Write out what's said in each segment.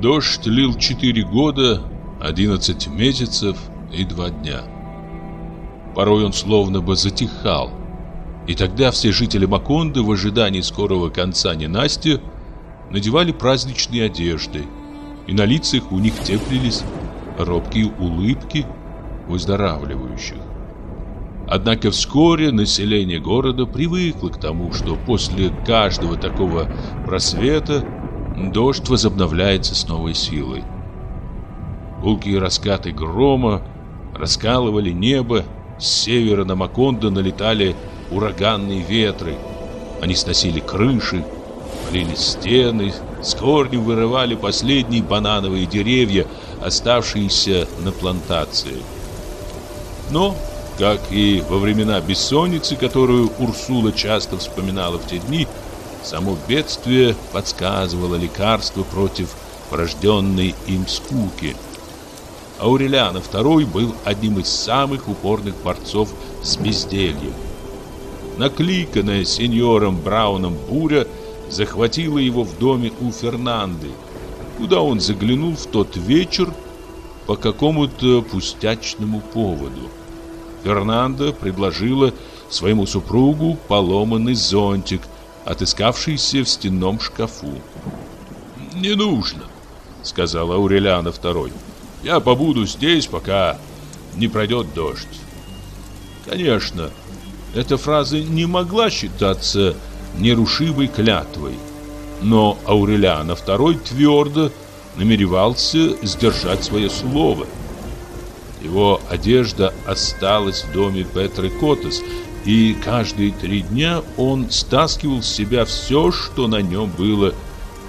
Дождь лил четыре года, одиннадцать месяцев и два дня. Порой он словно бы затихал. И тогда все жители Маконды в ожидании скорого конца ненастья надевали праздничные одежды, и на лицах у них теплились робкие улыбки выздоравливающих. Однако вскоре население города привыкло к тому, что после каждого такого просвета дождь возобновляется с новой силой. Гулкие раскаты грома раскалывали небо, с севера на Макондо налетали ураганные ветры. Они сносили крыши, валили стены, с корнем вырывали последние банановые деревья, оставшиеся на плантации. Но, как и во времена бессонницы, которую Урсула часто вспоминала в те дни, само бедствие подсказывало лекарство против порожденной им скуки. Аурелиана II был одним из самых упорных борцов с бездельем. Накликанная сеньором Брауном буря захватила его в доме у Фернанды, куда он заглянул в тот вечер по какому-то пустячному поводу. Фернанда предложила своему супругу поломанный зонтик, отыскавшийся в стенном шкафу. «Не нужно», — сказала Аурелиана II. «Я побуду здесь, пока не пройдет дождь». Конечно, эта фраза не могла считаться нерушимой клятвой. Но Аурелиана II твердо намеревался сдержать свое слово. Его одежда осталась в доме Петры Котес, и каждые три дня он стаскивал с себя все, что на нем было,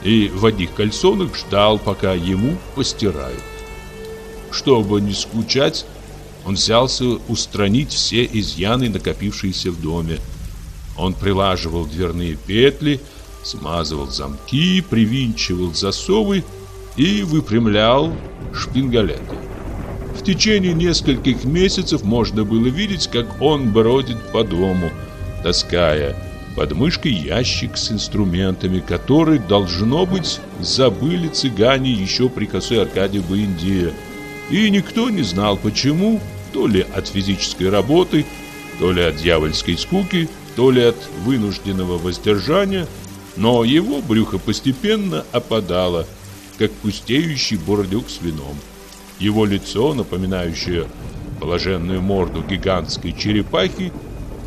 и в одних кальсонах ждал, пока ему постирают. Чтобы не скучать, он взялся устранить все изъяны, накопившиеся в доме. Он прилаживал дверные петли, смазывал замки, привинчивал засовы и выпрямлял шпингалеты. В течение нескольких месяцев можно было видеть, как он бродит по дому, таская под мышкой ящик с инструментами, который, должно быть, забыли цыгане еще при косе Аркадия Буэндия. И никто не знал почему, то ли от физической работы, то ли от дьявольской скуки, то ли от вынужденного воздержания, но его брюхо постепенно опадало, как пустеющий бурдюк с вином. Его лицо, напоминающее положенную морду гигантской черепахи,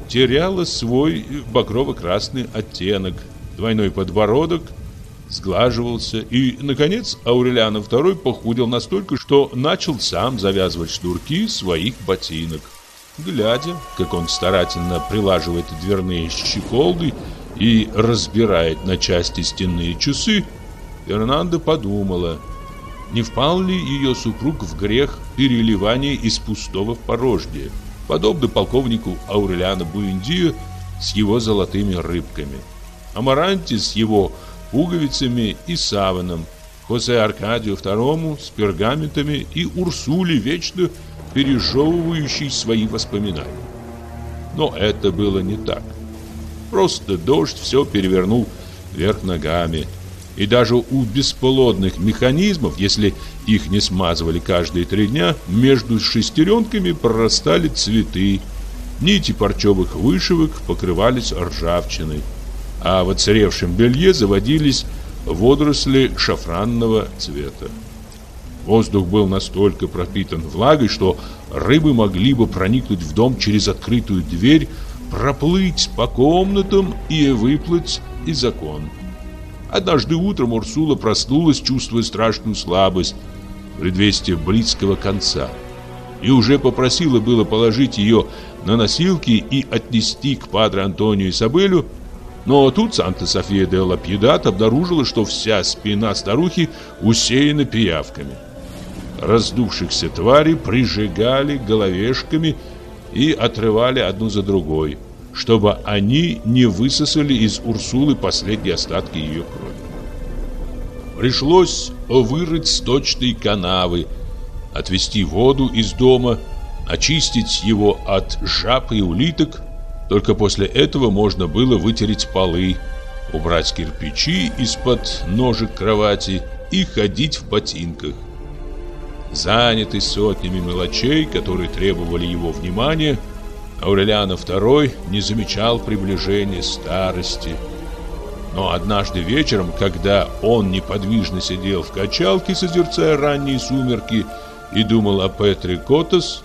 теряло свой багрово-красный оттенок, двойной подбородок сглаживался, и, наконец, Аурелиан II похудел настолько, что начал сам завязывать шнурки своих ботинок. Глядя, как он старательно прилаживает дверные щеколды и разбирает на части стенные часы, Фернандо подумала, не впал ли ее супруг в грех переливания из пустого в порожнее, подобно полковнику Аурелиана Буэндио с его золотыми рыбками. Амаранти с его пуговицами и саваном, Хосе Аркадию II с пергаментами и Урсуле вечно пережевывающий свои воспоминания. Но это было не так. Просто дождь все перевернул вверх ногами. И даже у бесплодных механизмов, если их не смазывали каждые три дня, между шестеренками прорастали цветы. Нити парчевых вышивок покрывались ржавчиной. А в оцаревшем белье заводились водоросли шафранного цвета. Воздух был настолько пропитан влагой, что рыбы могли бы проникнуть в дом через открытую дверь, проплыть по комнатам и выплыть из окон. Однажды утром Урсула проснулась, чувствуя страшную слабость, предвестие близкого конца, и уже попросила было положить ее на носилки и отнести к падре Антонию Сабелю, но тут Санта-София де Лапьедат обнаружила, что вся спина старухи усеяна пиявками. Раздувшихся тварей прижигали головешками и отрывали одну за другой, чтобы они не высосали из Урсулы последние остатки ее крови. Пришлось вырыть сточные канавы, отвести воду из дома, очистить его от жаб и улиток. Только после этого можно было вытереть полы, убрать кирпичи из-под ножек кровати и ходить в ботинках. Занятый сотнями мелочей, которые требовали его внимания, Аурелиана II не замечал приближения старости. Но однажды вечером, когда он неподвижно сидел в качалке, созерцая ранние сумерки, и думал о Петре Котос,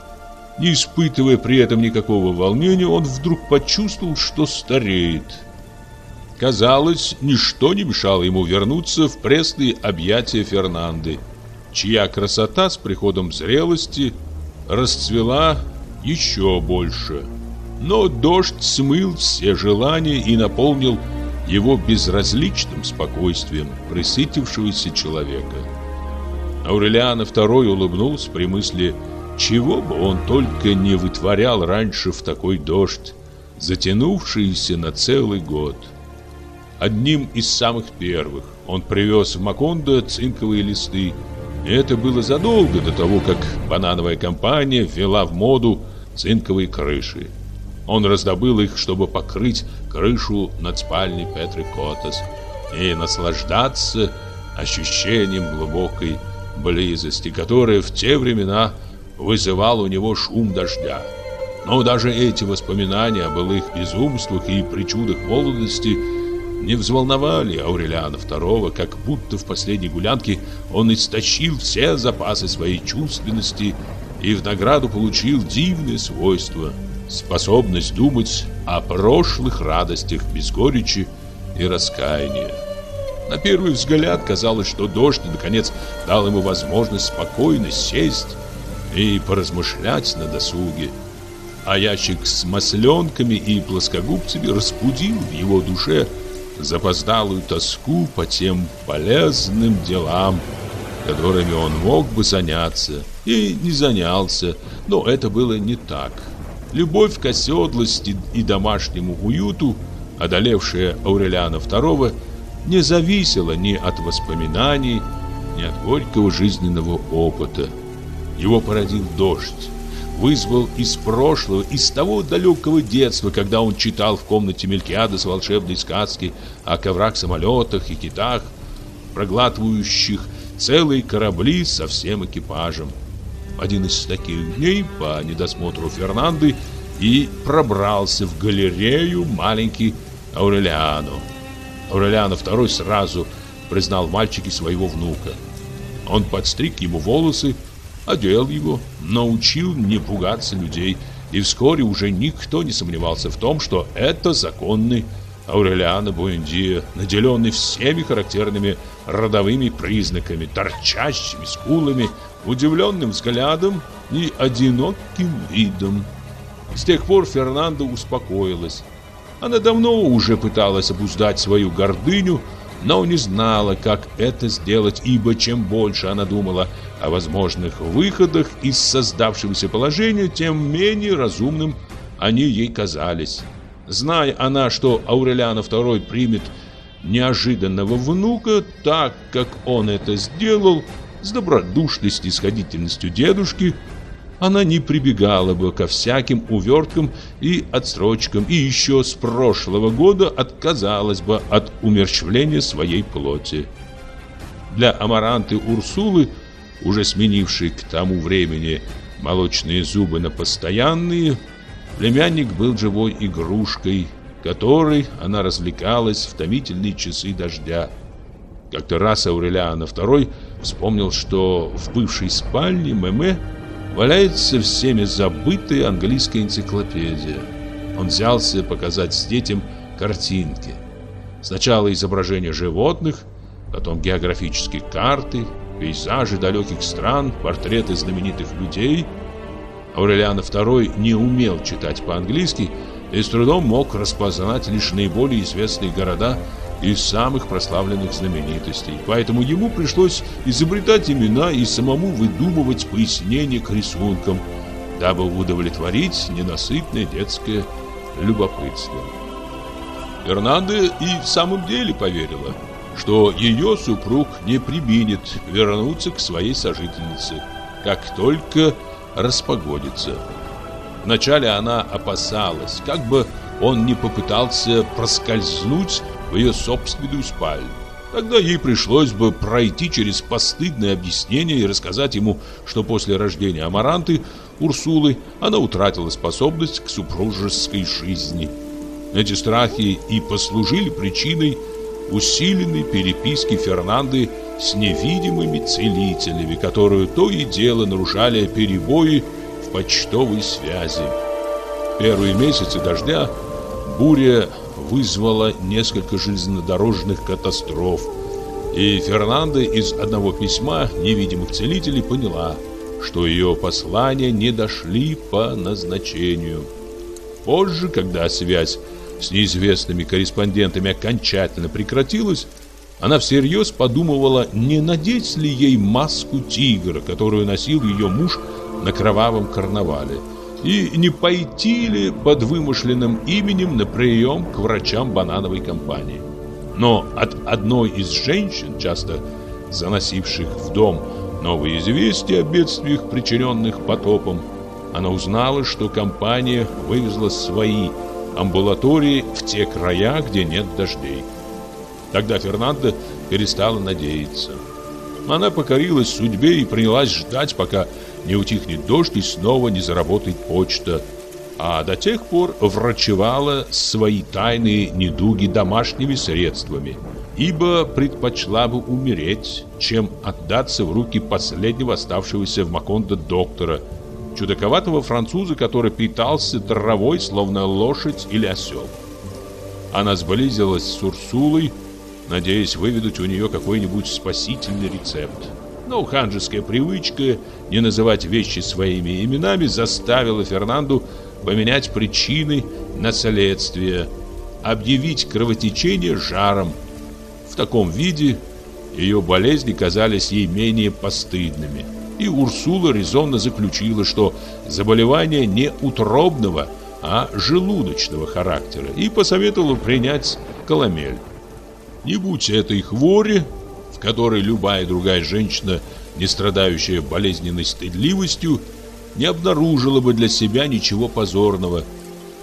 не испытывая при этом никакого волнения, он вдруг почувствовал, что стареет. Казалось, ничто не мешало ему вернуться в пресные объятия Фернанды, чья красота с приходом зрелости расцвела еще больше. Но дождь смыл все желания и наполнил его безразличным спокойствием присытившегося человека. Аурелиана II улыбнулся при мысли, чего бы он только не вытворял раньше в такой дождь, затянувшийся на целый год. Одним из самых первых он привез в Макондо цинковые листы. Это было задолго до того, как банановая компания ввела в моду цинковые крыши. Он раздобыл их, чтобы покрыть крышу над спальней Петры Котас и наслаждаться ощущением глубокой близости, которая в те времена вызывал у него шум дождя. Но даже эти воспоминания о былых безумствах и причудах молодости не взволновали Аурелиана II, как будто в последней гулянке он истощил все запасы своей чувственности и в награду получил дивное свойство – способность думать о прошлых радостях без горечи и раскаяния. На первый взгляд казалось, что дождь наконец дал ему возможность спокойно сесть и поразмышлять на досуге. А ящик с масленками и плоскогубцами разбудил в его душе запоздалую тоску по тем полезным делам, которыми он мог бы заняться и не занялся, но это было не так. Любовь к оседлости и домашнему уюту, одолевшая Аурелиана II, не зависела ни от воспоминаний, ни от горького жизненного опыта. Его породил дождь, вызвал из прошлого, из того далекого детства, когда он читал в комнате Мелькиадес волшебные сказки о коврах-самолетах и китах, проглатывающих целые корабли со всем экипажем. Один из таких дней по недосмотру Фернанды и пробрался в галерею маленький Аурелиано. Аурелиано II сразу признал мальчики своего внука. Он подстриг ему волосы, одел его, научил не пугаться людей, и вскоре уже никто не сомневался в том, что это законный Аурелиано Буэндиа, наделенный всеми характерными родовыми признаками, торчащими скулами, удивленным взглядом и одиноким видом. С тех пор Фернандо успокоилась. Она давно уже пыталась обуздать свою гордыню, но не знала, как это сделать, ибо чем больше она думала о возможных выходах из создавшегося положения, тем менее разумным они ей казались. Зная она, что Аурелиана II примет неожиданного внука, так как он это сделал, с добродушной снисходительностью дедушки, она не прибегала бы ко всяким уверткам и отсрочкам, и еще с прошлого года отказалась бы от умерщвления своей плоти. Для Амаранты Урсулы, уже сменившей к тому времени молочные зубы на постоянные, Племянник был живой игрушкой, которой она развлекалась в томительные часы дождя. Как-то раз Аурелиана II вспомнил, что в бывшей спальне Мэмэ валяется всеми забытая английская энциклопедия. Он взялся показать детям картинки. Сначала изображения животных, потом географические карты, пейзажи далеких стран, портреты знаменитых людей – Аурелиан II не умел читать по-английски и с трудом мог распознать лишь наиболее известные города из самых прославленных знаменитостей. Поэтому ему пришлось изобретать имена и самому выдумывать пояснения к рисункам, дабы удовлетворить ненасытное детское любопытство. Фернандо и в самом деле поверила, что ее супруг не применит вернуться к своей сожительнице, как только распогодится. Вначале она опасалась, как бы он не попытался проскользнуть в ее собственную спальню. Тогда ей пришлось бы пройти через постыдное объяснение и рассказать ему, что после рождения Амаранты, Урсулы, она утратила способность к супружеской жизни. Эти страхи и послужили причиной усиленной переписки Фернанды с невидимыми целителями, которые то и дело нарушали перебои в почтовой связи. Первые месяцы дождя буря вызвала несколько железнодорожных катастроф, и Фернанда из одного письма невидимых целителей поняла, что ее послания не дошли по назначению. Позже, когда связь с неизвестными корреспондентами окончательно прекратилась, она всерьез подумывала, не надеть ли ей маску тигра, которую носил ее муж на кровавом карнавале, и не пойти ли под вымышленным именем на прием к врачам банановой компании. Но от одной из женщин, часто заносивших в дом новые известия о бедствиях, причиненных потопом, она узнала, что компания вывезла свои амбулатории в те края, где нет дождей. Тогда Фернандо перестала надеяться. Она покорилась судьбе и принялась ждать, пока не утихнет дождь и снова не заработает почта. А до тех пор врачевала свои тайные недуги домашними средствами, ибо предпочла бы умереть, чем отдаться в руки последнего оставшегося в Макондо доктора, чудаковатого француза, который питался травой, словно лошадь или осел. Она сблизилась с Урсулой, надеясь выведать у нее какой-нибудь спасительный рецепт. Но ханжеская привычка не называть вещи своими именами заставила Фернанду поменять причины на следствие, объявить кровотечение жаром. В таком виде ее болезни казались ей менее постыдными. И Урсула резонно заключила, что заболевание не утробного, а желудочного характера, и посоветовала принять коломель. Не будь этой хвори, которой любая другая женщина, не страдающая болезненной стыдливостью, не обнаружила бы для себя ничего позорного.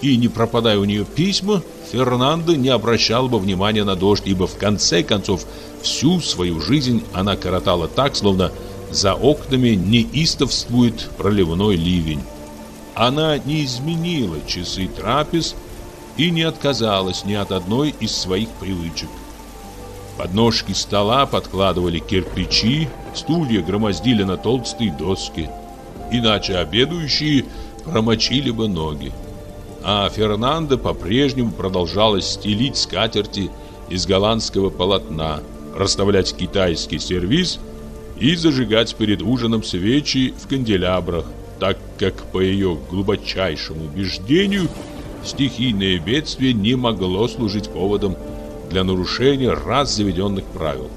И не пропадая у нее письма, Фернандо не обращал бы внимания на дождь, ибо в конце концов всю свою жизнь она коротала так, словно за окнами неистовствует проливной ливень. Она не изменила часы трапез и не отказалась ни от одной из своих привычек. Подножки стола подкладывали кирпичи, стулья громоздили на толстые доски. Иначе обедающие промочили бы ноги. А Фернандо по-прежнему продолжала стелить скатерти из голландского полотна, расставлять китайский сервиз и зажигать перед ужином свечи в канделябрах, так как, по ее глубочайшему убеждению, стихийное бедствие не могло служить поводом для нарушения раз заведенных правил.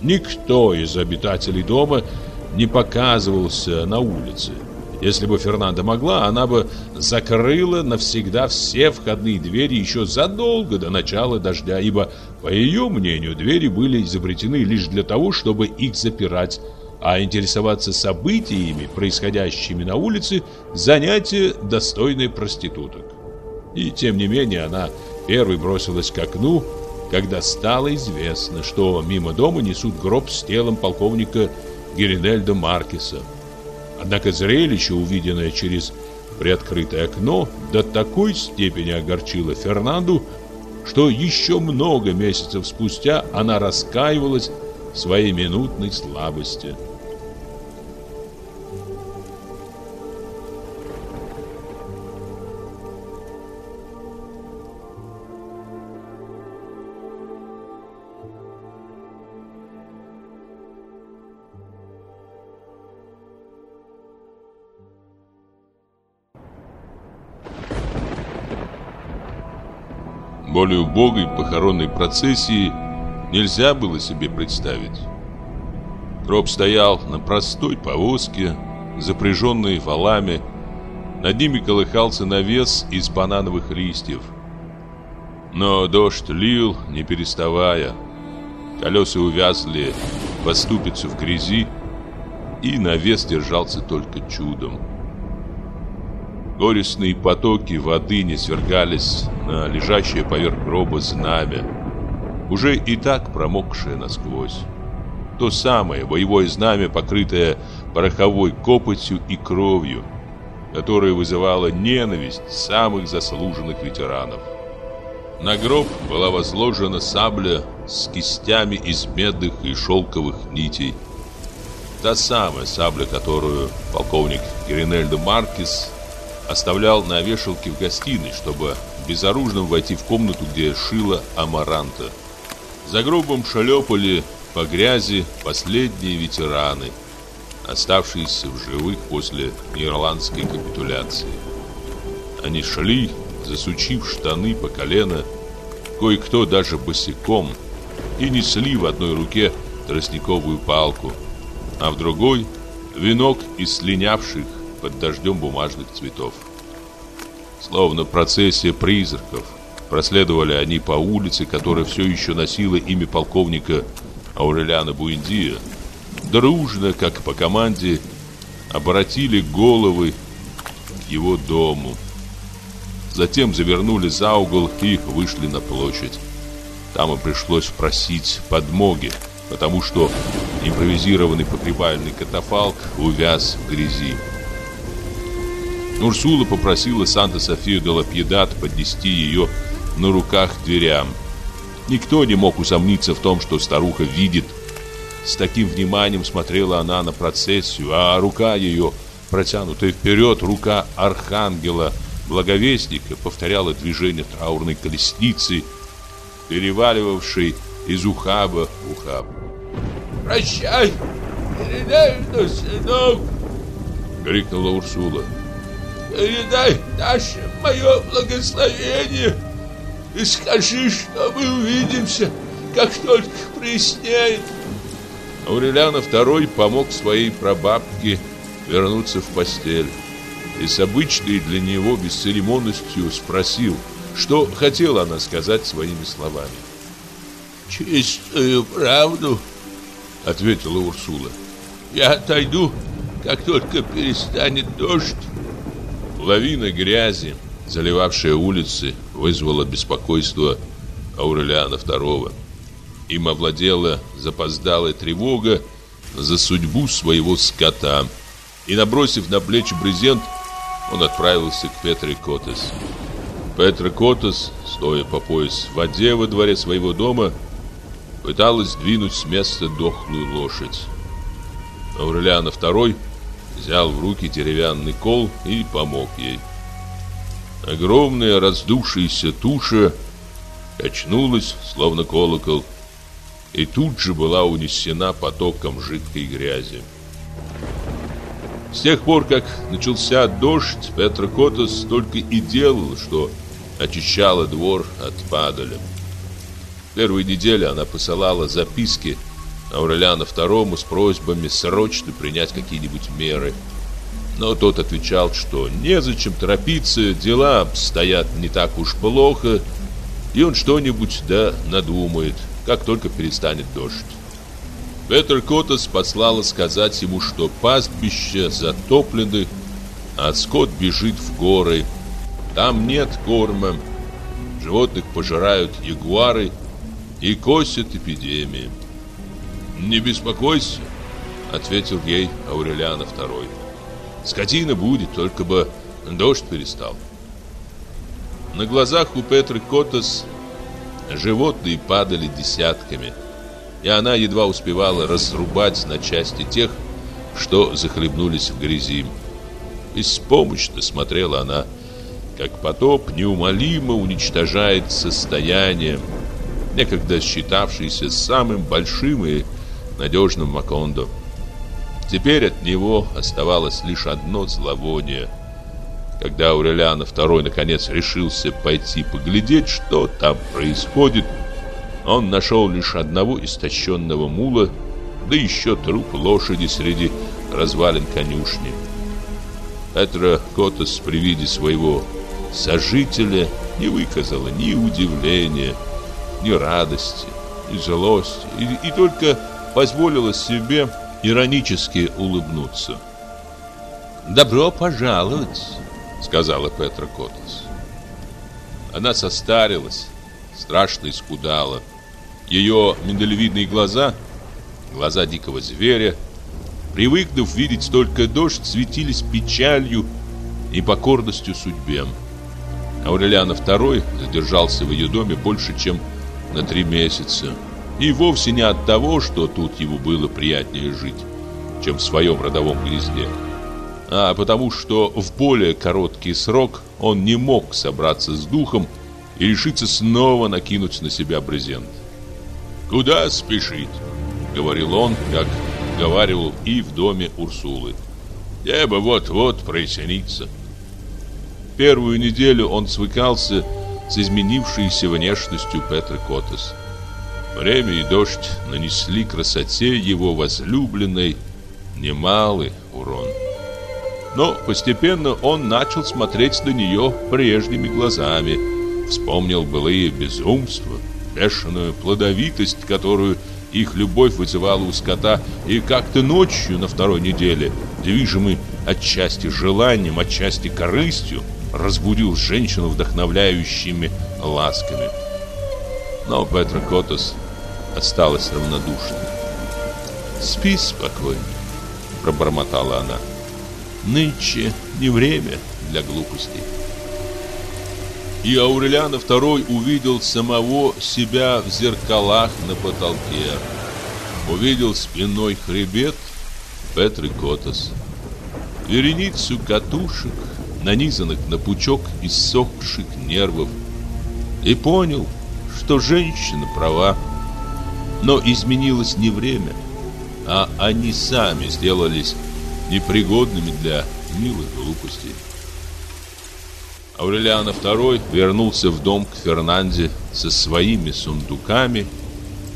Никто из обитателей дома не показывался на улице. Если бы Фернанда могла, она бы закрыла навсегда все входные двери еще задолго до начала дождя, ибо, по ее мнению, двери были изобретены лишь для того, чтобы их запирать, а интересоваться событиями, происходящими на улице, занятие достойное проституток. И тем не менее она первой бросилась к окну, когда стало известно, что мимо дома несут гроб с телом полковника Геринельда Маркеса. Однако зрелище, увиденное через приоткрытое окно, до такой степени огорчило Фернанду, что еще много месяцев спустя она раскаивалась в своей минутной слабости. Более убогой похоронной процессии нельзя было себе представить. Гроб стоял на простой повозке, запряженной валами. Над ними колыхался навес из банановых листьев. Но дождь лил, не переставая. Колеса увязли по ступицу в грязи, и навес держался только чудом. Горестные потоки воды не свергались на лежащее поверх гроба знамя. уже и так промокшее насквозь. То самое боевое знамя, покрытое пороховой копотью и кровью, которое вызывало ненависть самых заслуженных ветеранов. На гроб была возложена сабля с кистями из медных и шелковых нитей. Та самая сабля, которую полковник Гринельдо Маркис оставлял на вешалке в гостиной, чтобы безоружным войти в комнату, где шила Амаранта. За гробом шлепали по грязи последние ветераны, оставшиеся в живых после ирландской капитуляции. Они шли, засучив штаны по колено, кое-кто даже босиком, и несли в одной руке тростниковую палку, а в другой — венок из слинявших под дождем бумажных цветов. Словно процессия призраков, проследовали они по улице, которая все еще носила имя полковника Аурелиана Буэндия, дружно, как по команде, обратили головы к его дому. Затем завернули за угол и вышли на площадь. Там им пришлось просить подмоги, потому что импровизированный погребальный катафалк увяз в грязи. Урсула попросила Санта-Софию де Лапьедат поднести ее на руках к дверям. Никто не мог усомниться в том, что старуха видит. С таким вниманием смотрела она на процессию, а рука ее, протянутая вперед, рука архангела, благовестника, повторяла движение траурной колесницы, переваливавшей из ухаба в ухаб. «Прощай, Иринельда, сынок!» — крикнула Урсула. «Передай наше мое благословение!» И скажи, что мы увидимся, как только прояснеет. Аурелиана II помог своей прабабке вернуться в постель и с обычной для него бесцеремонностью спросил, что хотела она сказать своими словами. «Чистую правду», — ответила Урсула. «Я отойду, как только перестанет дождь». Лавина грязи, заливавшая улицы, вызвала беспокойство Аурелиана II. Им овладела запоздалая тревога за судьбу своего скота. И, набросив на плечи брезент, он отправился к Петре Котес. Петра Котес, стоя по пояс в воде во дворе своего дома, пыталась двинуть с места дохлую лошадь. Аурелиана II взял в руки деревянный кол и помог ей. Огромная раздувшаяся туша качнулась, словно колокол, и тут же была унесена потоком жидкой грязи. С тех пор, как начался дождь, Петра Котос только и делала, что очищала двор от падали. Первые недели она посылала записки Аурелиана II с просьбами срочно принять какие-нибудь меры. Но тот отвечал, что незачем торопиться, дела стоят не так уж плохо, и он что-нибудь да надумает, как только перестанет дождь. Петр Котос послала сказать ему, что пастбища затоплены, а скот бежит в горы. Там нет корма, животных пожирают ягуары и косят эпидемии. «Не беспокойся», — ответил ей Аурелиана II. «Скотина будет, только бы дождь перестал». На глазах у Петры Котос животные падали десятками, и она едва успевала разрубать на части тех, что захлебнулись в грязи. Беспомощно смотрела она, как потоп неумолимо уничтожает состояние, некогда считавшееся самым большим и надежным Макондо. Теперь от него оставалось лишь одно зловоние. Когда Аурелиана II наконец решился пойти поглядеть, что там происходит, он нашел лишь одного истощенного мула, да еще труп лошади среди развалин конюшни. Петра Котос при виде своего сожителя не выказала ни удивления, ни радости, ни злости, и, и только позволила себе иронически улыбнуться. «Добро пожаловать», — сказала Петра Котос. Она состарилась, страшно искудала. Ее миндалевидные глаза, глаза дикого зверя, привыкнув видеть только дождь, светились печалью и покорностью судьбе. Аурелиана II задержался в ее доме больше, чем на три месяца. И вовсе не от того, что тут ему было приятнее жить, чем в своем родовом гнезде, а потому что в более короткий срок он не мог собраться с духом и решиться снова накинуть на себя брезент. «Куда спешить?» — говорил он, как говорил и в доме Урсулы. «Небо вот-вот прояснится». Первую неделю он свыкался с изменившейся внешностью Петры Котес. Время и дождь нанесли красоте его возлюбленной немалый урон. Но постепенно он начал смотреть на нее прежними глазами, вспомнил былые безумства, бешеную плодовитость, которую их любовь вызывала у скота, и как-то ночью на второй неделе, движимый отчасти желанием, отчасти корыстью, разбудил женщину вдохновляющими ласками. Но Петра Котос осталась равнодушной. «Спи спокойно», — пробормотала она. «Нынче не время для глупостей». И Аурелиана II увидел самого себя в зеркалах на потолке. Увидел спиной хребет Петры Котос, вереницу катушек, нанизанных на пучок иссохших нервов, и понял, что женщина права. Но изменилось не время, а они сами сделались непригодными для милых глупостей. Аурелиано II вернулся в дом к Фернанде со своими сундуками,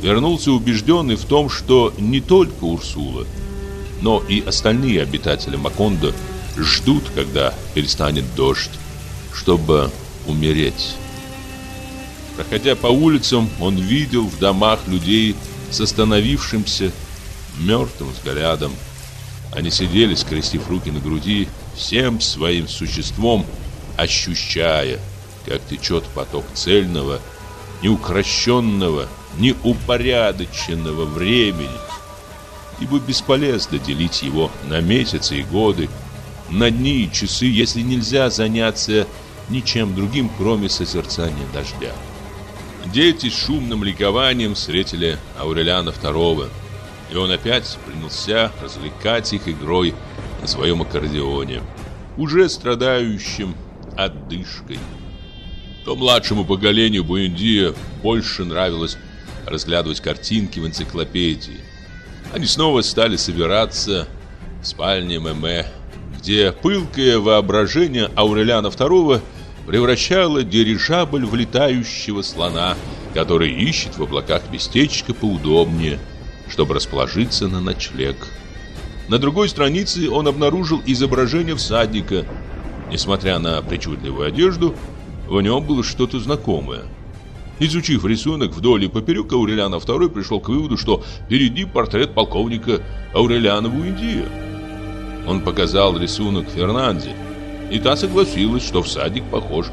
вернулся убежденный в том, что не только Урсула, но и остальные обитатели Макондо ждут, когда перестанет дождь, чтобы умереть. Проходя по улицам, он видел в домах людей с остановившимся мертвым взглядом. Они сидели, скрестив руки на груди, всем своим существом, ощущая, как течет поток цельного, неукрощенного, неупорядоченного времени. Ибо бесполезно делить его на месяцы и годы, на дни и часы, если нельзя заняться ничем другим, кроме созерцания дождя. Дети с шумным ликованием встретили Аурелиана II, и он опять принялся развлекать их игрой на своем аккордеоне, уже страдающим отдышкой. То младшему поколению Буэндия больше нравилось разглядывать картинки в энциклопедии. Они снова стали собираться в спальне Мэмэ, где пылкое воображение Аурелиана II – превращала дирижабль в летающего слона, который ищет в облаках местечко поудобнее, чтобы расположиться на ночлег. На другой странице он обнаружил изображение всадника. Несмотря на причудливую одежду, в нем было что-то знакомое. Изучив рисунок вдоль и поперек, Аурелиана II пришел к выводу, что перед ним портрет полковника Аурелиана Буэндия. Он показал рисунок Фернанде, и та согласилась, что всадник похож.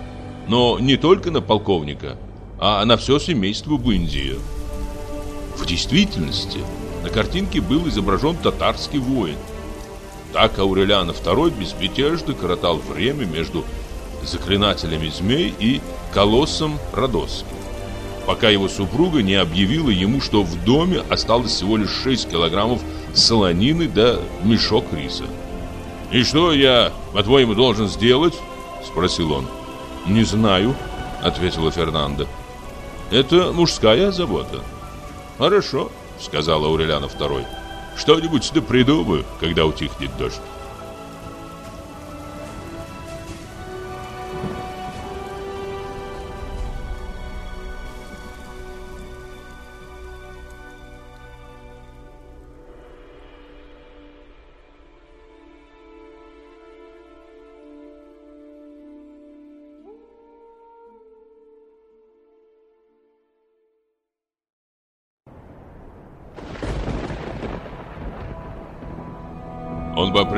Но не только на полковника, а на все семейство Буэндия. В действительности на картинке был изображен татарский воин. Так Аурелиана II безмятежно коротал время между заклинателями змей и колоссом Родосским, пока его супруга не объявила ему, что в доме осталось всего лишь 6 килограммов солонины да мешок риса. «И что я, по-твоему, должен сделать?» – спросил он. «Не знаю», – ответила Фернанда. «Это мужская забота». «Хорошо», – сказала Аурелиана II. «Что-нибудь да придумаю, когда утихнет дождь».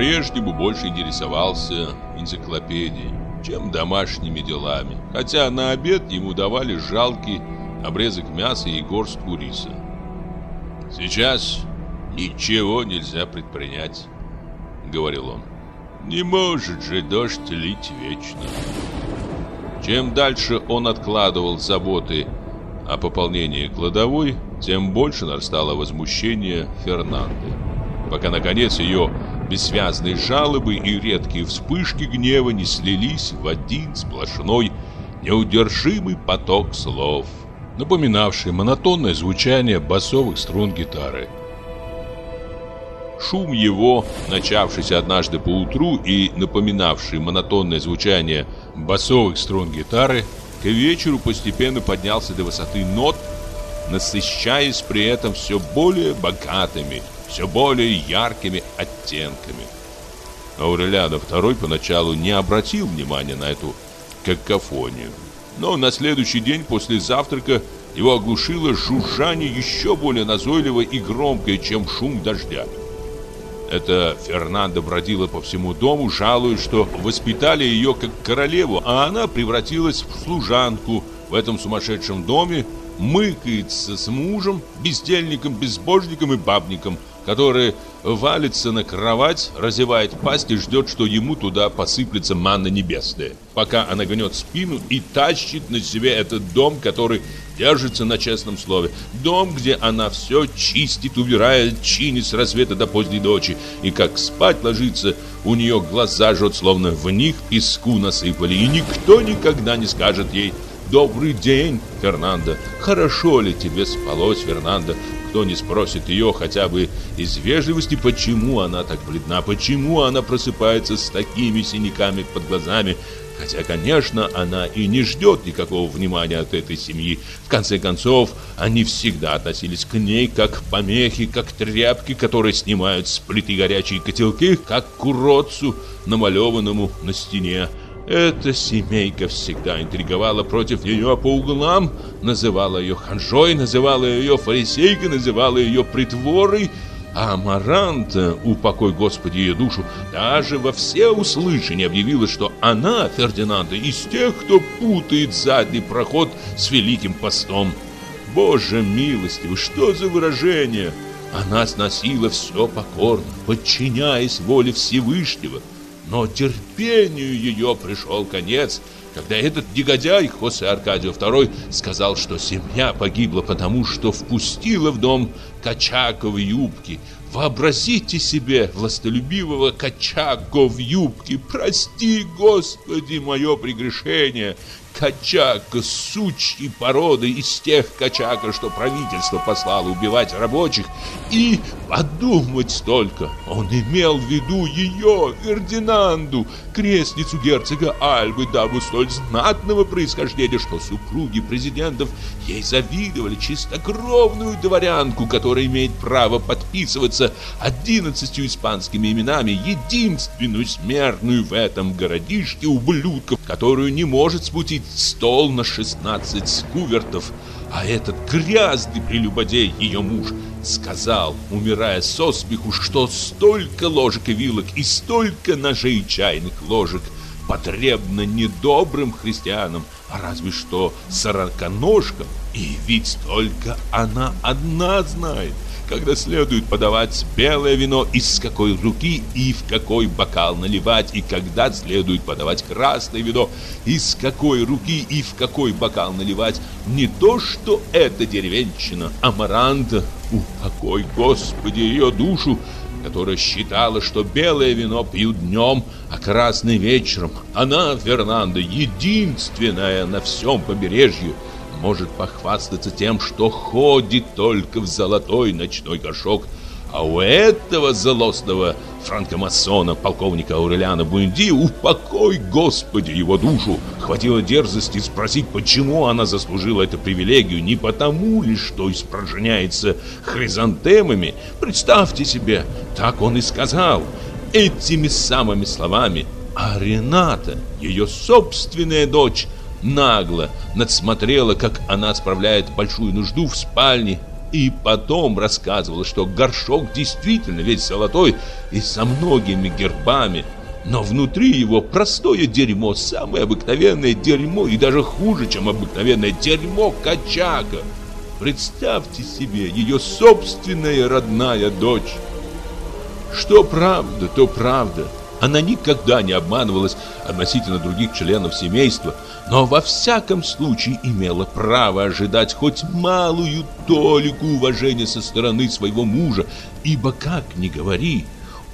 По-прежнему больше интересовался энциклопедией, чем домашними делами, хотя на обед ему давали жалкий обрезок мяса и горстку риса. «Сейчас ничего нельзя предпринять», — говорил он. «Не может же дождь лить вечно». Чем дальше он откладывал заботы о пополнении кладовой, тем больше нарастало возмущение Фернанды. Пока, наконец, ее бессвязные жалобы и редкие вспышки гнева не слились в один сплошной, неудержимый поток слов, напоминавший монотонное звучание басовых струн гитары. Шум его, начавшийся однажды по утру и напоминавший монотонное звучание басовых струн гитары, к вечеру постепенно поднялся до высоты нот, насыщаясь при этом все более богатыми, все более яркими оттенками. Аурелиано II поначалу не обратил внимания на эту какофонию. Но на следующий день после завтрака его оглушило жужжание еще более назойливое и громкое, чем шум дождя. Это Фернандо бродила по всему дому, жалуясь, что воспитали ее как королеву, а она превратилась в служанку в этом сумасшедшем доме, мыкается с мужем, бездельником, безбожником и бабником, который валится на кровать, разевает пасть и ждет, что ему туда посыплется манна небесная, пока она гнет спину и тащит на себе этот дом, который держится на честном слове. Дом, где она все чистит, убирает, чинит с рассвета до поздней ночи. И как спать ложится, у нее глаза жжет, словно в них песку насыпали. И никто никогда не скажет ей «Добрый день, Фернандо! Хорошо ли тебе спалось, Фернандо? Никто не спросит ее хотя бы из вежливости, почему она так бледна, почему она просыпается с такими синяками под глазами, Хотя, конечно, она и не ждет никакого внимания от этой семьи. В конце концов, они всегда относились к ней как к помехе, как к тряпке, которые снимают с плиты горячие котелки, как к уродцу, намалеванному на стене. Эта семейка всегда интриговала против нее по углам, называла ее ханжой, называла ее фарисейкой, называла ее притворой, а Амаранта, упокой Господи ее душу, даже во все всеуслышание объявила, что она, Фердинанда, из тех, кто путает задний проход с Великим постом. Боже милостивый, что за выражение! Она сносила все покорно, подчиняясь воле Всевышнего – но терпению ее пришел конец, когда этот негодяй Хосе Аркадио II сказал, что семья погибла потому, что впустила в дом качака в юбке. Вообразите себе властолюбивого качака в юбке. Прости, Господи, мое прегрешение качака сучьей породы из тех качака, что правительство послало убивать рабочих. И подумать только, он имел в виду ее, Фердинанду, крестницу герцога Альбы, дабы столь знатного происхождения, что супруги президентов ей завидовали чистокровную дворянку, которая имеет право подписываться одиннадцатью испанскими именами, единственную смертную в этом городишке ублюдков, которую не может спутить стол на 16 скувертов, а этот грязный прелюбодей, ее муж, сказал, умирая со смеху, что столько ложек и вилок и столько ножей и чайных ложек потребно не добрым христианам, а разве что сороконожкам, и ведь только она одна знает, когда следует подавать белое вино, из какой руки и в какой бокал наливать, и когда следует подавать красное вино, из какой руки и в какой бокал наливать. Не то, что эта деревенщина, а Маранда, упокой, Господи, ее душу, которая считала, что белое вино пьют днем, а красный вечером. Она, Фернандо, единственная на всем побережье, может похвастаться тем, что ходит только в золотой ночной горшок, а у этого злостного франкомасона, полковника Аурелиана Буэнди, упокой, Господи, его душу, хватило дерзости спросить, почему она заслужила эту привилегию, не потому ли, что испражняется хризантемами. Представьте себе, так он и сказал, этими самыми словами. А Рената, ее собственная дочь, нагло надсмотрела, как она справляет большую нужду в спальне, и потом рассказывала, что горшок действительно весь золотой и со многими гербами. но внутри его простое дерьмо, самое обыкновенное дерьмо и даже хуже, чем обыкновенное дерьмо качака. Представьте себе ее собственная родная дочь. Что правда, то правда. Она никогда не обманывалась относительно других членов семейства, но во всяком случае имела право ожидать хоть малую толику уважения со стороны своего мужа, ибо, как ни говори,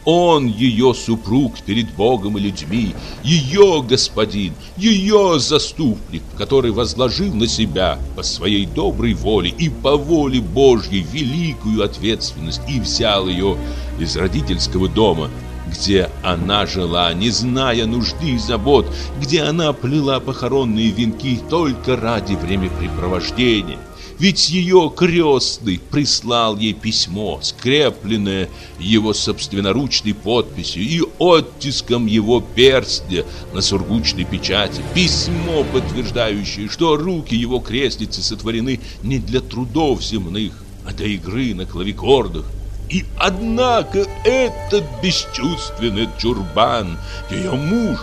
он ее супруг перед Богом и людьми, ее господин, ее заступник, который возложил на себя по своей доброй воле и по воле Божьей великую ответственность и взял ее из родительского дома, где она жила, не зная нужды и забот, где она плела похоронные венки только ради времяпрепровождения. Ведь ее крестный прислал ей письмо, скрепленное его собственноручной подписью и оттиском его перстня на сургучной печати. Письмо, подтверждающее, что руки его крестницы сотворены не для трудов земных, а для игры на клавикордах. И однако этот бесчувственный чурбан, ее муж,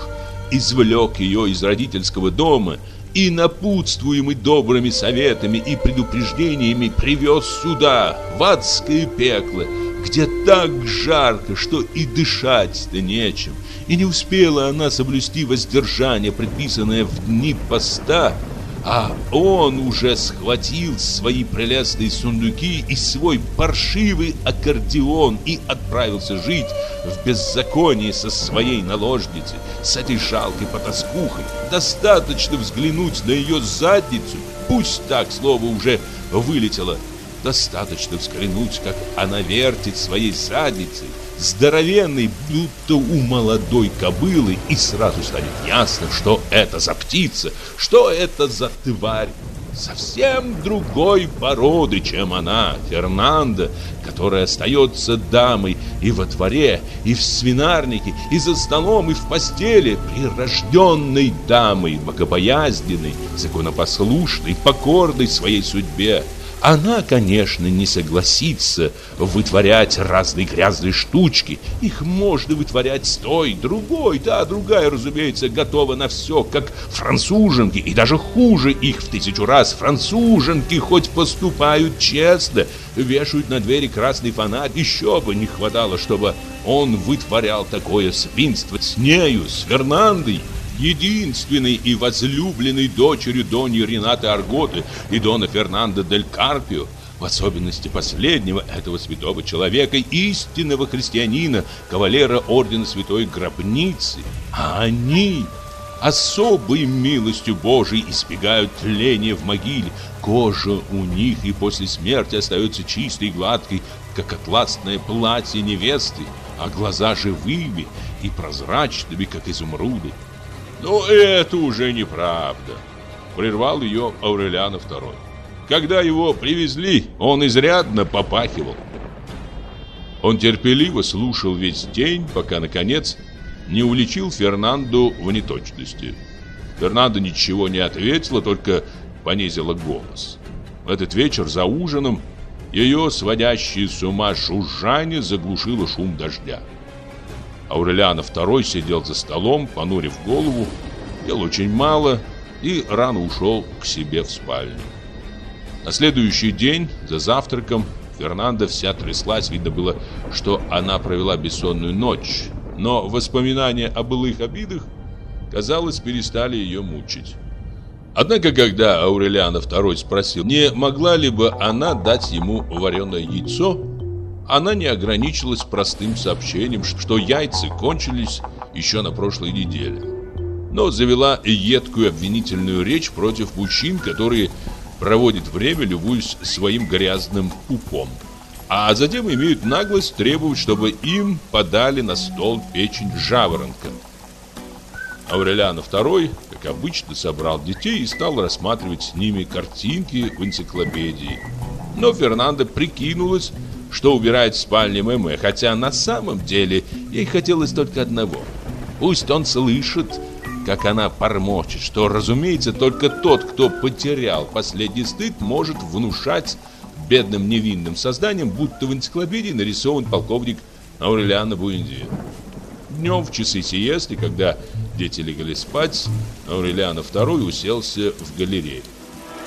извлек ее из родительского дома – и, напутствуемый добрыми советами и предупреждениями, привез сюда, в адское пекло, где так жарко, что и дышать-то нечем. И не успела она соблюсти воздержание, предписанное в дни поста, а он уже схватил свои прелестные сундуки и свой паршивый аккордеон и отправился жить в беззаконии со своей наложницей, с этой жалкой потаскухой. Достаточно взглянуть на ее задницу, пусть так слово уже вылетело. Достаточно взглянуть, как она вертит своей задницей, здоровенный, будто у молодой кобылы, и сразу станет ясно, что это за птица, что это за тварь. Совсем другой породы, чем она, Фернанда, которая остается дамой и во дворе, и в свинарнике, и за столом, и в постели, прирожденной дамой, богобоязненной, законопослушной, покорной своей судьбе. Она, конечно, не согласится вытворять разные грязные штучки. Их можно вытворять с той, другой, да, другая, разумеется, готова на все, как француженки, и даже хуже их в тысячу раз. Француженки хоть поступают честно, вешают на двери красный фонарь, еще бы не хватало, чтобы он вытворял такое свинство с нею, с Фернандой единственной и возлюбленной дочерью Дони Ренаты Арготы и Дона Фернандо дель Карпио, в особенности последнего этого святого человека, истинного христианина, кавалера ордена Святой Гробницы. А они особой милостью Божией избегают тления в могиле. Кожа у них и после смерти остается чистой и гладкой, как атласное платье невесты, а глаза живыми и прозрачными, как изумруды. «Ну, это уже неправда», — прервал ее Аурелиана II. «Когда его привезли, он изрядно попахивал». Он терпеливо слушал весь день, пока, наконец, не уличил Фернанду в неточности. Фернандо ничего не ответила, только понизила голос. В этот вечер за ужином ее сводящее с ума жужжание заглушило шум дождя. Аурелиана II сидел за столом, понурив голову, ел очень мало и рано ушел к себе в спальню. На следующий день за завтраком Фернанда вся тряслась, видно было, что она провела бессонную ночь, но воспоминания о былых обидах, казалось, перестали ее мучить. Однако, когда Аурелиана II спросил, не могла ли бы она дать ему вареное яйцо, она не ограничилась простым сообщением, что яйца кончились еще на прошлой неделе. Но завела едкую обвинительную речь против мужчин, которые проводят время, любуясь своим грязным пупом. А затем имеют наглость требовать, чтобы им подали на стол печень жаворонка. Аурелиано II, как обычно, собрал детей и стал рассматривать с ними картинки в энциклопедии. Но Фернандо прикинулась, что убирает в спальне Мэмэ, хотя на самом деле ей хотелось только одного. Пусть он слышит, как она бормочет, что, разумеется, только тот, кто потерял последний стыд, может внушать бедным невинным созданием, будто в энциклопедии нарисован полковник Аурелиано Буэнди. днем в часы сиесты, когда дети легли спать, Аурелиана II уселся в галерее.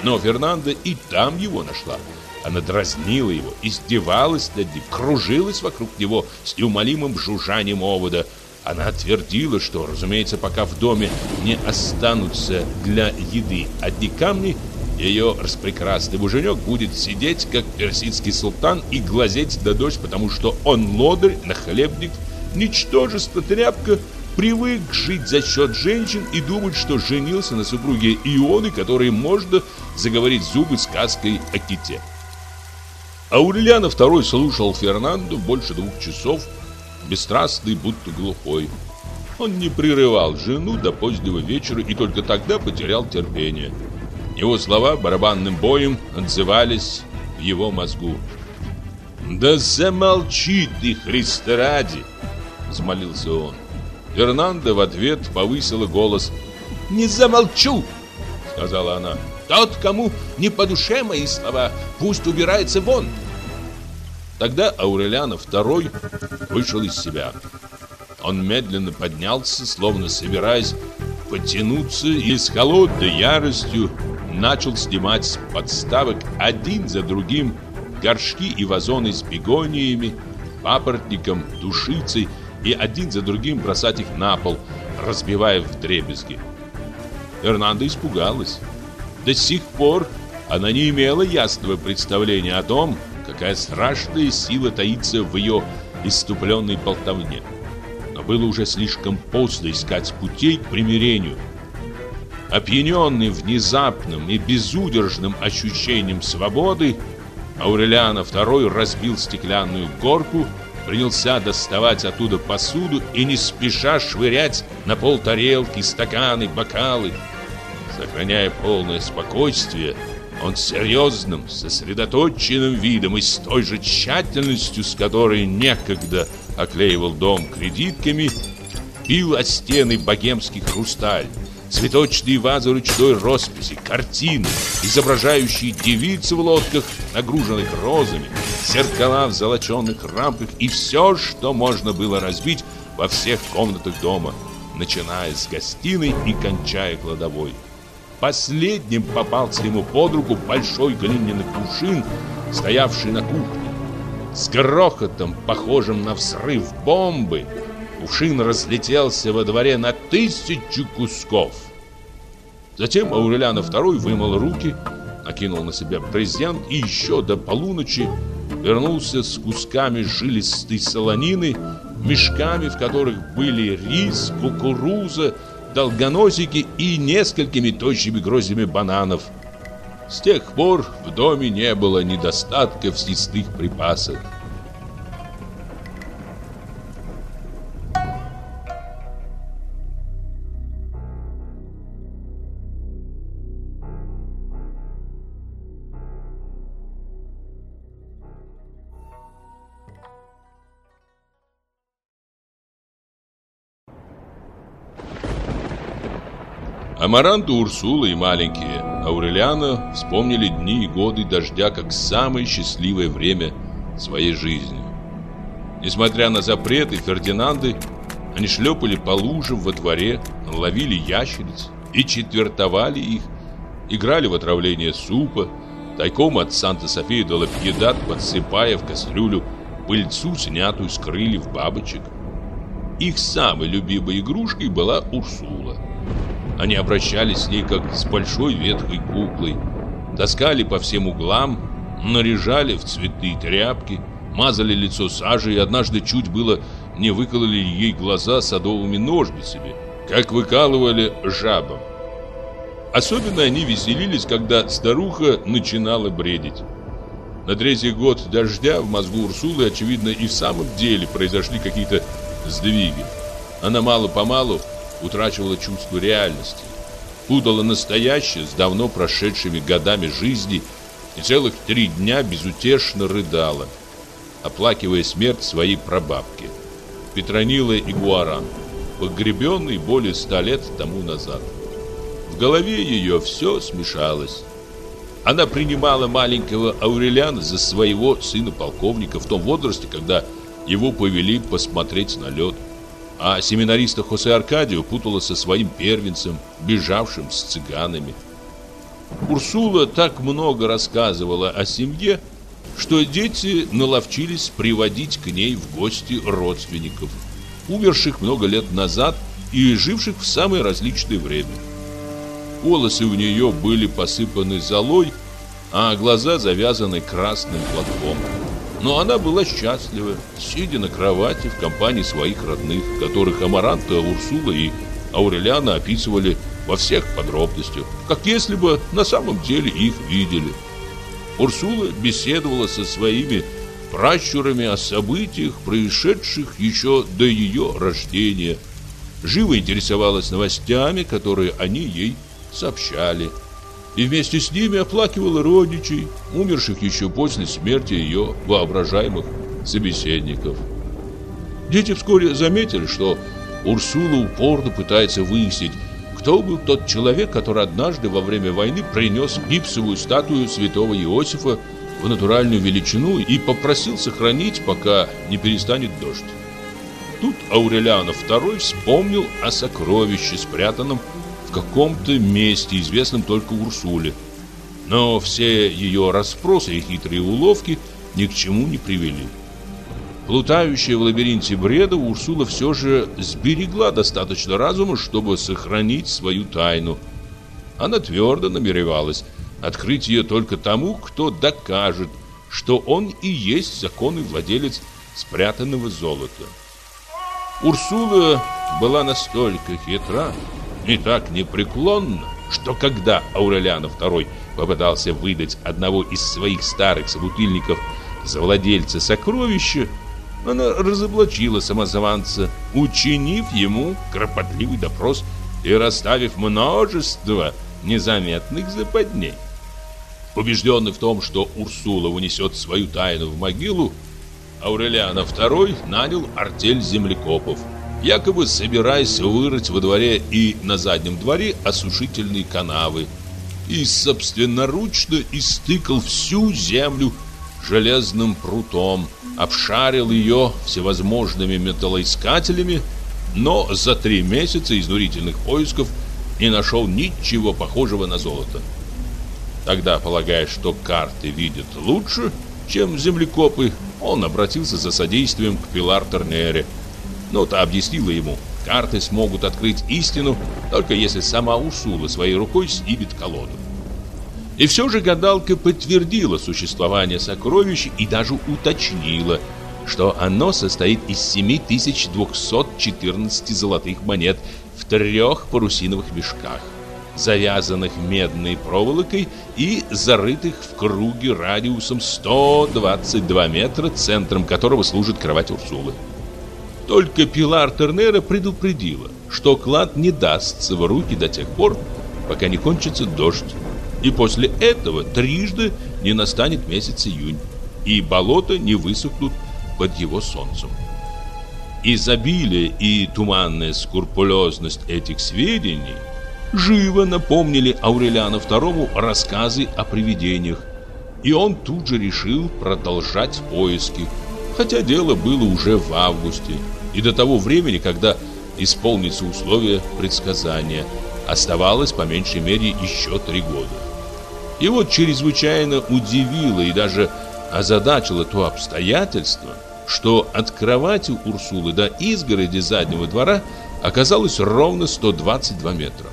Но Фернанда и там его нашла. Она дразнила его, издевалась над ним, кружилась вокруг него с неумолимым жужжанием овода. Она твердила, что, разумеется, пока в доме не останутся для еды одни камни, ее распрекрасный муженек будет сидеть, как персидский султан, и глазеть на дождь, потому что он лодырь, нахлебник, ничтожество, тряпка, привык жить за счет женщин и думать, что женился на супруге Ионы, которой можно заговорить зубы сказкой о ките. Аурельяна II слушал Фернандо больше двух часов, бесстрастный, будто глухой. Он не прерывал жену до позднего вечера и только тогда потерял терпение. Его слова барабанным боем отзывались в его мозгу. «Да замолчи ты, Христа ради!» — взмолился он. Фернандо в ответ повысила голос. «Не замолчу!» — сказала она. «Тот, кому не по душе мои слова, пусть убирается вон!» Тогда Аурелиана II вышел из себя. Он медленно поднялся, словно собираясь потянуться, и с холодной яростью начал снимать с подставок один за другим горшки и вазоны с бегониями, папоротником, душицей и один за другим бросать их на пол, разбивая в дребезги. Эрнанда испугалась. До сих пор она не имела ясного представления о том, какая страшная сила таится в ее иступленной болтовне. Но было уже слишком поздно искать путей к примирению. Опьяненный внезапным и безудержным ощущением свободы, Аурелиана II разбил стеклянную горку, принялся доставать оттуда посуду и не спеша швырять на пол тарелки, стаканы, бокалы. Сохраняя полное спокойствие, он серьезным, сосредоточенным видом и с той же тщательностью, с которой некогда оклеивал дом кредитками, бил о стены богемский хрусталь, цветочные вазы ручной росписи, картины, изображающие девиц в лодках, нагруженных розами, зеркала в золоченных рамках и все, что можно было разбить во всех комнатах дома, начиная с гостиной и кончая кладовой. Последним попался ему под руку большой глиняный кувшин, стоявший на кухне. С грохотом, похожим на взрыв бомбы, кувшин разлетелся во дворе на тысячу кусков. Затем Аурелиана II вымыл руки, накинул на себя брезент и еще до полуночи вернулся с кусками жилистой солонины, мешками, в которых были рис, кукуруза, долгоносики и несколькими тощими гроздями бананов. С тех пор в доме не было недостатка в съестных припасах. Амаранта, Урсула и маленькие Аурелиана вспомнили дни и годы дождя как самое счастливое время своей жизни. Несмотря на запреты Фердинанды, они шлепали по лужам во дворе, ловили ящериц и четвертовали их, играли в отравление супа, тайком от Санта-Софии до Лапьедат, подсыпая в кастрюлю пыльцу, снятую с крыльев бабочек. Их самой любимой игрушкой была Урсула – они обращались с ней как с большой ветхой куклой. Таскали по всем углам, наряжали в цветы тряпки, мазали лицо сажей и однажды чуть было не выкололи ей глаза садовыми ножницами, как выкалывали жабам. Особенно они веселились, когда старуха начинала бредить. На третий год дождя в мозгу Урсулы, очевидно, и в самом деле произошли какие-то сдвиги. Она мало-помалу утрачивала чувство реальности, путала настоящее с давно прошедшими годами жизни и целых три дня безутешно рыдала, оплакивая смерть своей прабабки, Петронилы Игуаран, погребенной более ста лет тому назад. В голове ее все смешалось. Она принимала маленького Аурелиана за своего сына-полковника в том возрасте, когда его повели посмотреть на лед. А семинариста Хосе Аркадио путала со своим первенцем, бежавшим с цыганами. Урсула так много рассказывала о семье, что дети наловчились приводить к ней в гости родственников, умерших много лет назад и живших в самое различное время. Волосы у нее были посыпаны золой, а глаза завязаны красным платком. Но она была счастлива, сидя на кровати в компании своих родных, которых Амаранта, Урсула и Аурелиана описывали во всех подробностях, как если бы на самом деле их видели. Урсула беседовала со своими пращурами о событиях, происшедших еще до ее рождения. Живо интересовалась новостями, которые они ей сообщали и вместе с ними оплакивала родичей, умерших еще после смерти ее воображаемых собеседников. Дети вскоре заметили, что Урсула упорно пытается выяснить, кто был тот человек, который однажды во время войны принес гипсовую статую святого Иосифа в натуральную величину и попросил сохранить, пока не перестанет дождь. Тут Аурелианов II вспомнил о сокровище, спрятанном в каком-то месте, известном только Урсуле. Но все ее расспросы и хитрые уловки ни к чему не привели. Плутающая в лабиринте бреда, Урсула все же сберегла достаточно разума, чтобы сохранить свою тайну. Она твердо намеревалась открыть ее только тому, кто докажет, что он и есть законный владелец спрятанного золота. Урсула была настолько хитра, и так непреклонно, что когда Аурелианов II попытался выдать одного из своих старых собутыльников за владельца сокровища, она разоблачила самозванца, учинив ему кропотливый допрос и расставив множество незаметных западней. Убежденный в том, что Урсула унесет свою тайну в могилу, Аурелианов II нанял артель землекопов – якобы собираясь вырыть во дворе и на заднем дворе осушительные канавы. И собственноручно истыкал всю землю железным прутом, обшарил ее всевозможными металлоискателями, но за три месяца изнурительных поисков не нашел ничего похожего на золото. Тогда, полагая, что карты видят лучше, чем землекопы, он обратился за содействием к Пилар Тернере – но та объяснила ему, карты смогут открыть истину, только если сама Урсула своей рукой снимет колоду. И все же гадалка подтвердила существование сокровища и даже уточнила, что оно состоит из 7214 золотых монет в трех парусиновых мешках, завязанных медной проволокой и зарытых в круге радиусом 122 метра, центром которого служит кровать Урсулы. Только Пилар Тернера предупредила, что клад не дастся в руки до тех пор, пока не кончится дождь. И после этого трижды не настанет месяц июнь, и болота не высохнут под его солнцем. Изобилие и туманная скрупулезность этих сведений живо напомнили Аурелиану II рассказы о привидениях, и он тут же решил продолжать поиски, хотя дело было уже в августе, и до того времени, когда исполнится условие предсказания, оставалось по меньшей мере еще три года. И вот чрезвычайно удивило и даже озадачило то обстоятельство, что от кровати Урсулы до изгороди заднего двора оказалось ровно 122 метра.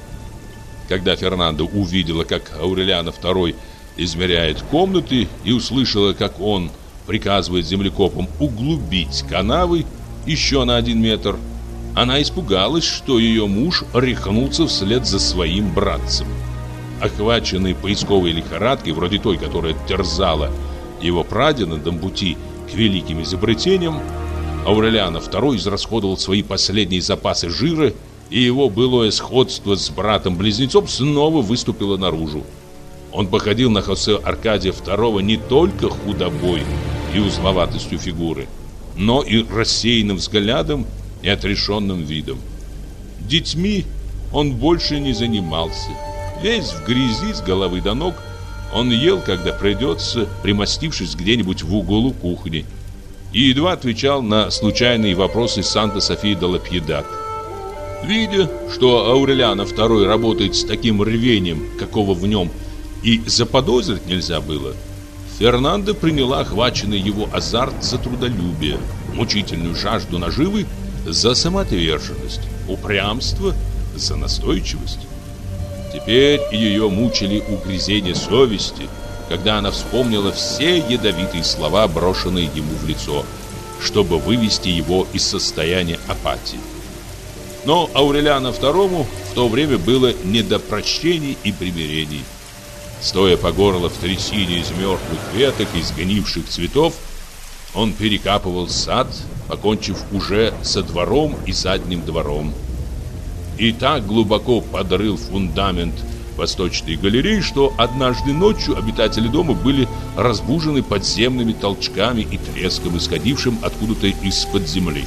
Когда Фернандо увидела, как Аурелиано II измеряет комнаты и услышала, как он приказывает землекопам углубить канавы, еще на один метр. Она испугалась, что ее муж рехнулся вслед за своим братцем. Охваченный поисковой лихорадкой, вроде той, которая терзала его прадеда на пути к великим изобретениям, Аурелиана II израсходовал свои последние запасы жира, и его былое сходство с братом-близнецом снова выступило наружу. Он походил на Хосе Аркадия II не только худобой и узловатостью фигуры – но и рассеянным взглядом и отрешенным видом. Детьми он больше не занимался. Весь в грязи с головы до ног, он ел, когда придется, примостившись где-нибудь в углу кухни. и едва отвечал на случайные вопросы Санта-Софии де. Видя, что Аурелиана II работает с таким рвением, какого в нем и заподозрить нельзя было, Фернандо приняла охваченный его азарт за трудолюбие, мучительную жажду наживы за самоотверженность, упрямство за настойчивость. Теперь ее мучили угрызения совести, когда она вспомнила все ядовитые слова, брошенные ему в лицо, чтобы вывести его из состояния апатии. Но Аурелиана II в то время было не до прощений и примирений. Стоя по горло в трясине из мертвых веток и сгнивших цветов, он перекапывал сад, покончив уже со двором и задним двором. И так глубоко подрыл фундамент восточной галереи, что однажды ночью обитатели дома были разбужены подземными толчками и треском, исходившим откуда-то из-под земли.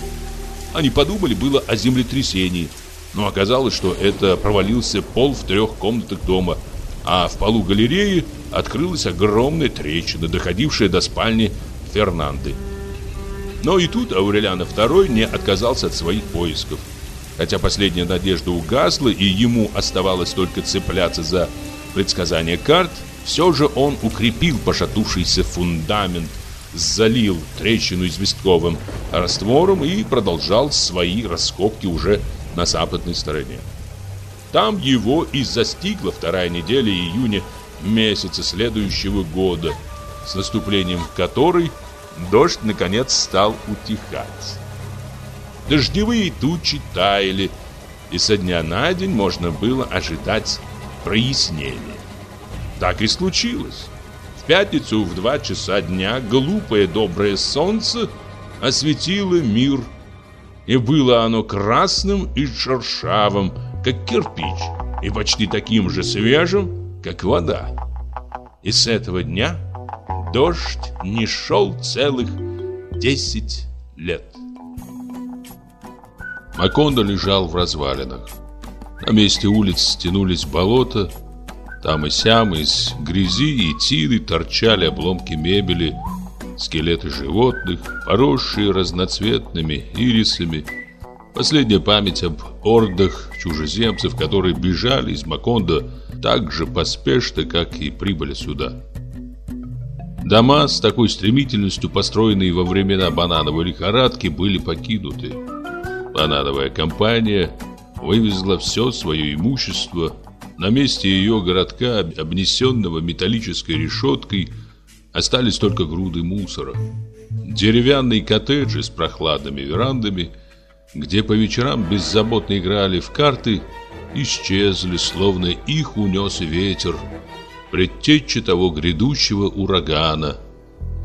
Они подумали было о землетрясении, но оказалось, что это провалился пол в трех комнатах дома, а в полу галереи открылась огромная трещина, доходившая до спальни Фернанды. Но и тут Аурелиана II не отказался от своих поисков. Хотя последняя надежда угасла, и ему оставалось только цепляться за предсказания карт, все же он укрепил пошатувшийся фундамент залил трещину известковым раствором и продолжал свои раскопки уже на западной стороне. Там его и застигла вторая неделя июня месяца следующего года, с наступлением которой дождь наконец стал утихать. Дождевые тучи таяли, и со дня на день можно было ожидать прояснения. Так и случилось пятницу в два часа дня глупое доброе солнце осветило мир. И было оно красным и шершавым, как кирпич, и почти таким же свежим, как вода. И с этого дня дождь не шел целых десять лет. Макондо лежал в развалинах. На месте улиц стянулись болота, там и сям из грязи и тины торчали обломки мебели, скелеты животных, поросшие разноцветными ирисами. Последняя память об ордах чужеземцев, которые бежали из Макондо так же поспешно, как и прибыли сюда. Дома с такой стремительностью, построенные во времена банановой лихорадки, были покинуты. Банановая компания вывезла все свое имущество – на месте ее городка, обнесенного металлической решеткой, остались только груды мусора. Деревянные коттеджи с прохладными верандами, где по вечерам беззаботно играли в карты, исчезли, словно их унес ветер, предтеча того грядущего урагана,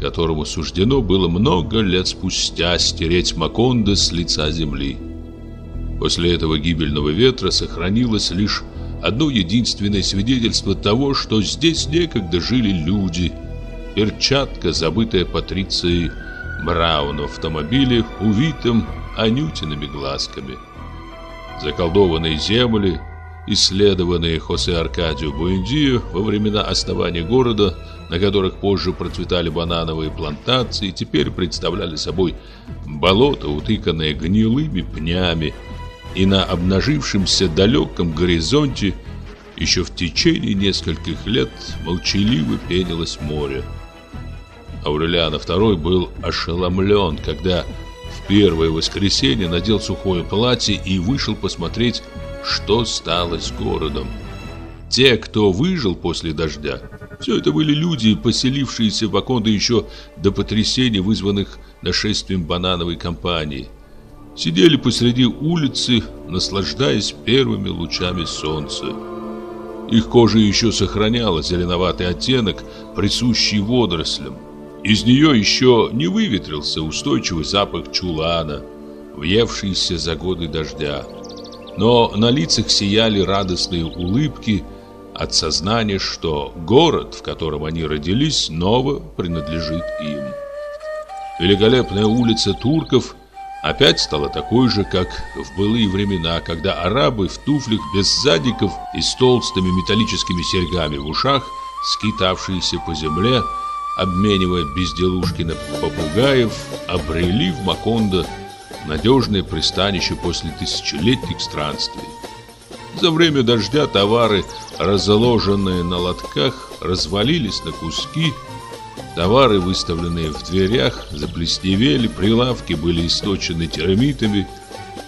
которому суждено было много лет спустя стереть Макондо с лица земли. После этого гибельного ветра сохранилось лишь одно единственное свидетельство того, что здесь некогда жили люди. Перчатка, забытая Патрицией Браун в автомобиле, увитым анютиными глазками. Заколдованные земли, исследованные Хосе Аркадио Буэндио во времена основания города, на которых позже процветали банановые плантации, теперь представляли собой болото, утыканное гнилыми пнями, и на обнажившемся далеком горизонте еще в течение нескольких лет молчаливо пенилось море. Аурелиано II был ошеломлен, когда в первое воскресенье надел сухое платье и вышел посмотреть, что стало с городом. Те, кто выжил после дождя, все это были люди, поселившиеся в Аконде еще до потрясений, вызванных нашествием банановой компании сидели посреди улицы, наслаждаясь первыми лучами солнца. Их кожа еще сохраняла зеленоватый оттенок, присущий водорослям. Из нее еще не выветрился устойчивый запах чулана, въевшийся за годы дождя. Но на лицах сияли радостные улыбки от сознания, что город, в котором они родились, снова принадлежит им. Великолепная улица турков – опять стала такой же, как в былые времена, когда арабы в туфлях без задиков и с толстыми металлическими серьгами в ушах, скитавшиеся по земле, обменивая безделушки на попугаев, обрели в Макондо надежное пристанище после тысячелетних странствий. За время дождя товары, разложенные на лотках, развалились на куски. Товары, выставленные в дверях, заплесневели, прилавки были источены термитами,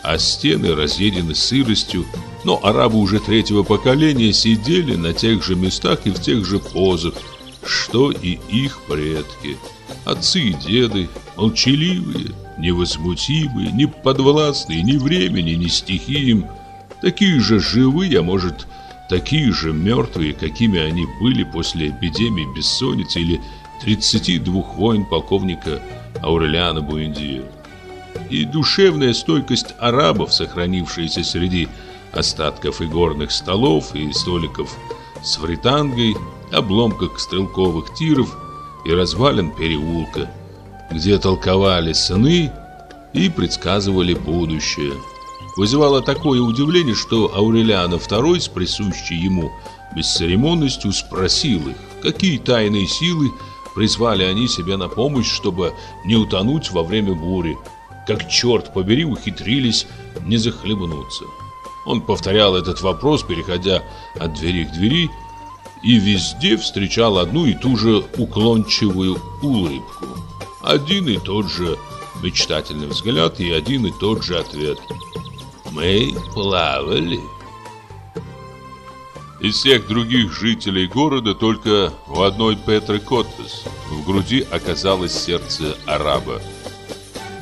а стены разъедены сыростью. Но арабы уже третьего поколения сидели на тех же местах и в тех же позах, что и их предки. Отцы и деды, молчаливые, невозмутимые, не подвластные ни времени, ни стихиям, такие же живые, а может, такие же мертвые, какими они были после эпидемии бессонницы или 32 войн полковника Аурелиана Буэндиа. И душевная стойкость арабов, сохранившаяся среди остатков игорных столов и столиков с фритангой, обломках стрелковых тиров и развалин переулка, где толковали сны и предсказывали будущее – вызывало такое удивление, что Аурелиана II с присущей ему бесцеремонностью спросил их, какие тайные силы призвали они себя на помощь, чтобы не утонуть во время бури, как черт побери ухитрились не захлебнуться. Он повторял этот вопрос, переходя от двери к двери, и везде встречал одну и ту же уклончивую улыбку. Один и тот же мечтательный взгляд и один и тот же ответ – мы плавали. Из всех других жителей города только у одной Петры Коттес в груди оказалось сердце араба.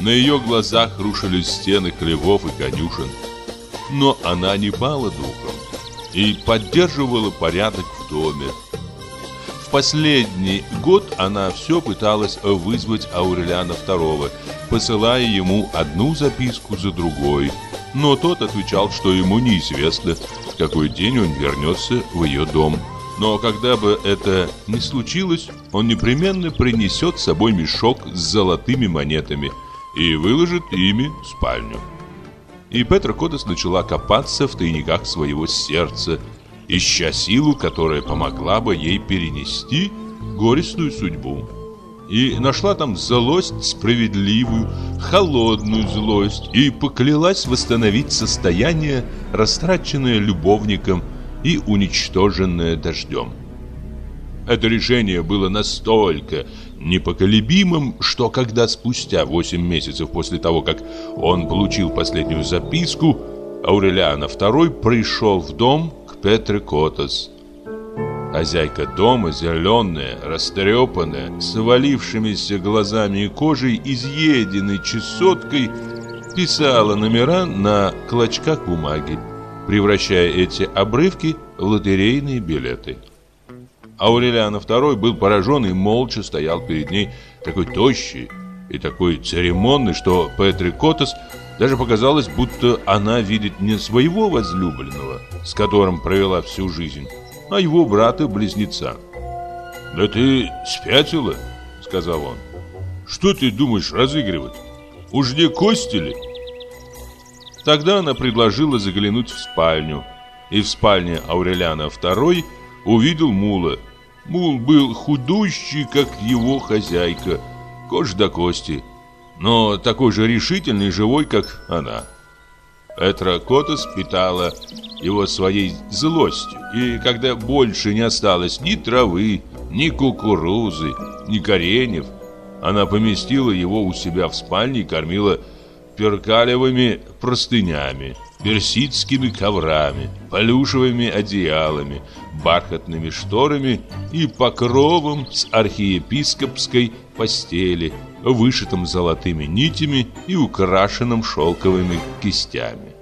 На ее глазах рушились стены хлевов и конюшен. Но она не пала духом и поддерживала порядок в доме. В последний год она все пыталась вызвать Аурелиана II, посылая ему одну записку за другой – но тот отвечал, что ему неизвестно, в какой день он вернется в ее дом. Но когда бы это не случилось, он непременно принесет с собой мешок с золотыми монетами и выложит ими спальню. И Петра Кодес начала копаться в тайниках своего сердца, ища силу, которая помогла бы ей перенести горестную судьбу и нашла там злость справедливую, холодную злость и поклялась восстановить состояние, растраченное любовником и уничтоженное дождем. Это решение было настолько непоколебимым, что когда спустя 8 месяцев после того, как он получил последнюю записку, Аурелиана II пришел в дом к Петре Котас – Хозяйка дома, зеленая, растрепанная, с валившимися глазами и кожей, изъеденной чесоткой, писала номера на клочках бумаги, превращая эти обрывки в лотерейные билеты. Аурелиана II был поражен и молча стоял перед ней такой тощий и такой церемонный, что Петри Котос даже показалось, будто она видит не своего возлюбленного, с которым провела всю жизнь, а его брата-близнеца. «Да ты спятила?» — сказал он. «Что ты думаешь разыгрывать? Уж не кости ли?» Тогда она предложила заглянуть в спальню, и в спальне Аурелиана II увидел мула. Мул был худущий, как его хозяйка, кожа до кости, но такой же решительный и живой, как она. Петра Котос питала его своей злостью, и когда больше не осталось ни травы, ни кукурузы, ни кореньев, она поместила его у себя в спальне и кормила перкалевыми простынями, персидскими коврами, полюшевыми одеялами, бархатными шторами и покровом с архиепископской постели, вышитым золотыми нитями и украшенным шелковыми кистями.